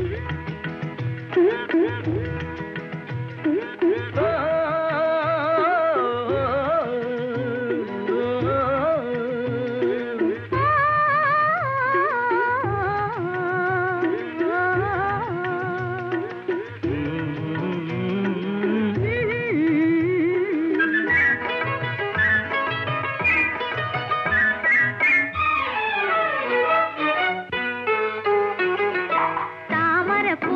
Mm-hmm.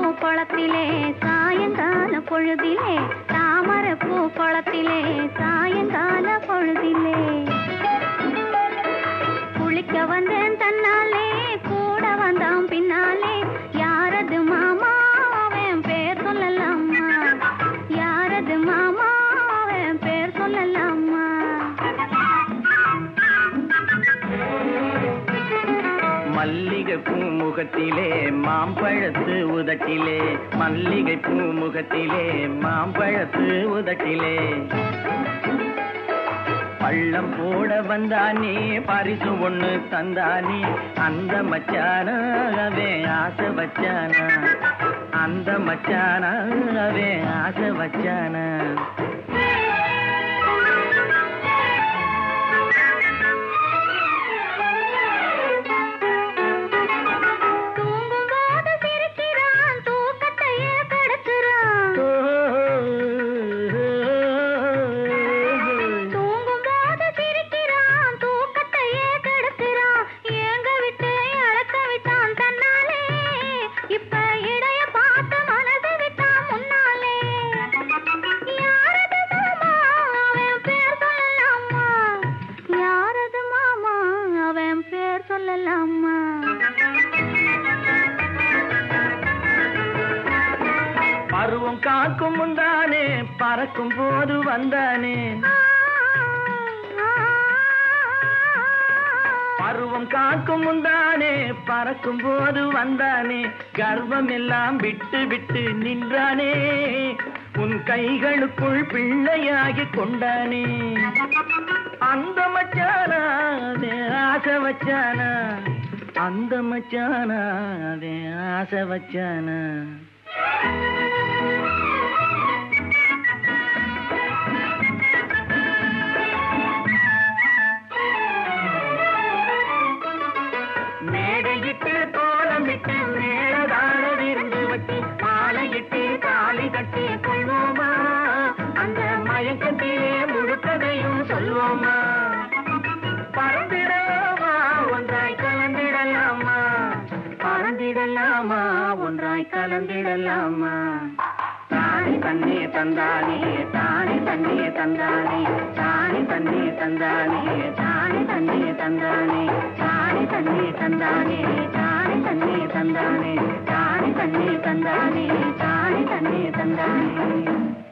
பூப்பழத்திலே சாயங்கால பொழுதிலே தாமர பூப்பழத்திலே சாயங்கால மல்லிகை பூமுகத்திலே மாம்பழத்து உதட்டிலே மல்லிகை பூமுகத்திலே மாம்பழத்து உதட்டிலே. பள்ளம் போட வந்தானே பரிசு ஒண்ணு தந்தானே அந்த மச்சானாவே ஆசை வச்சானா? அந்த மச்சானாவே ஆசை வச்சானா? பார்க்கும் காக்கும் முந்தானே பறக்கும் போது வந்தானே. பருவம் காக்கும் முந்தானே பறக்கும் போது வந்தானே. கர்வம் எல்லாம் விட்டு விட்டு நின்றானே. உன் கைகளுக்குள் பிள்ளையாகி கொண்டானே. அந்த மச்சானா ஆசை வச்சானா அந்த மச்சானா அதே ஆசை வச்சானா கலந்திடலாமா? ஒன்றாய் கலந்திடலாமா? தானி தண்ணே தந்தானே தானி தண்ணே தந்தானே தானி தண்ணே தந்தானே தானி தண்ணே தந்தானே தானி தண்ணே தந்தானே தானி தண்ணே தந்தானே தானி தண்ணே தந்தானே தானி தண்ணே தந்தானே.